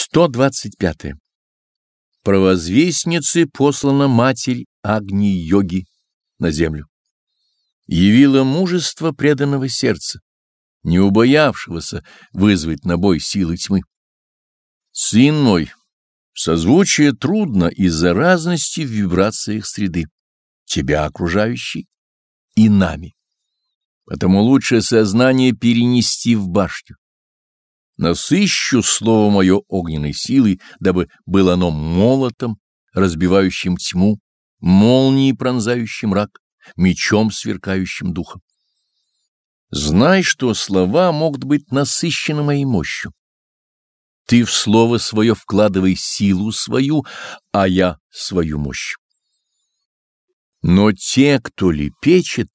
125. Провозвестнице послана Матерь Агни-йоги на землю. Явила мужество преданного сердца, не убоявшегося вызвать на бой силы тьмы. Сын мой, созвучие трудно из-за разности в вибрациях среды, тебя окружающей и нами. Потому лучше сознание перенести в башню насыщу слово мое огненной силой, дабы было оно молотом, разбивающим тьму, молнией пронзающим мрак, мечом сверкающим духом. Знай, что слова могут быть насыщены моей мощью. Ты в слово свое вкладывай силу свою, а я свою мощь. Но те, кто лепечет,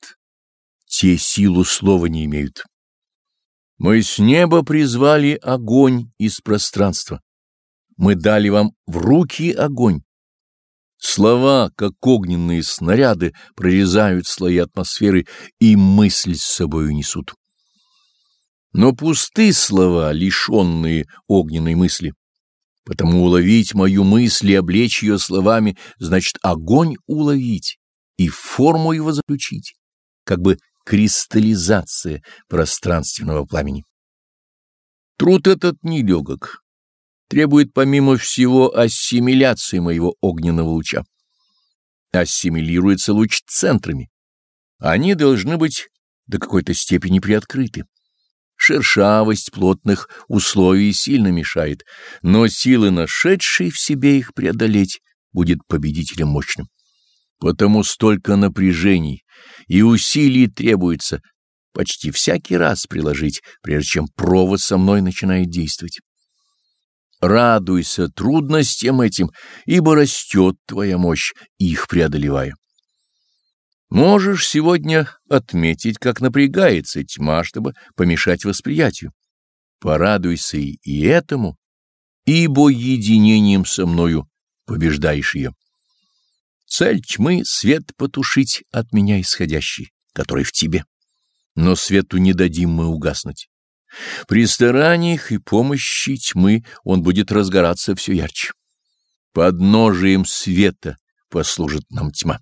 те силу слова не имеют. Мы с неба призвали огонь из пространства. Мы дали вам в руки огонь. Слова, как огненные снаряды, прорезают слои атмосферы и мысль с собою несут. Но пусты слова, лишенные огненной мысли. Потому уловить мою мысль и облечь ее словами, значит огонь уловить и форму его заключить, как бы кристаллизация пространственного пламени. Труд этот нелегок, требует помимо всего ассимиляции моего огненного луча. Ассимилируется луч центрами. Они должны быть до какой-то степени приоткрыты. Шершавость плотных условий сильно мешает, но силы, нашедшие в себе их преодолеть, будет победителем мощным. Потому столько напряжений и усилий требуется почти всякий раз приложить, прежде чем провод со мной начинает действовать. Радуйся трудностям этим, ибо растет твоя мощь, их преодолевая. Можешь сегодня отметить, как напрягается тьма, чтобы помешать восприятию. Порадуйся и этому, ибо единением со мною побеждаешь ее. Цель тьмы — свет потушить от меня исходящий, который в тебе. Но свету не дадим мы угаснуть. При стараниях и помощи тьмы он будет разгораться все ярче. Подножием света послужит нам тьма.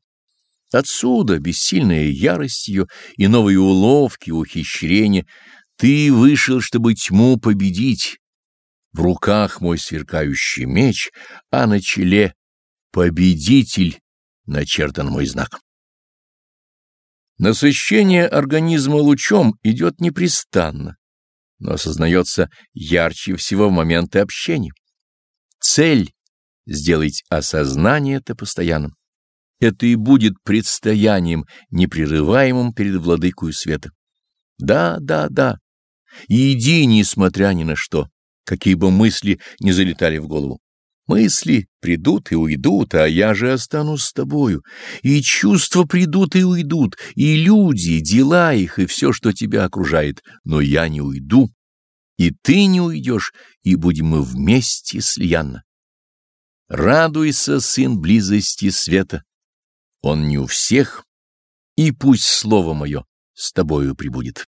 Отсюда бессильная ярость ее и новые уловки, ухищрения. Ты вышел, чтобы тьму победить. В руках мой сверкающий меч, а на челе — победитель начертан мой знак. Насыщение организма лучом идет непрестанно, но осознается ярче всего в моменты общения. Цель — сделать осознание это постоянным. Это и будет предстоянием, непрерываемым перед владыкою света. Да, да, да. иди, несмотря ни на что, какие бы мысли не залетали в голову. Мысли придут и уйдут, а я же останусь с тобою. И чувства придут и уйдут, и люди, дела их, и все, что тебя окружает. Но я не уйду, и ты не уйдешь, и будем мы вместе слиянно. Радуйся, сын близости света. Он не у всех, и пусть слово мое с тобою прибудет.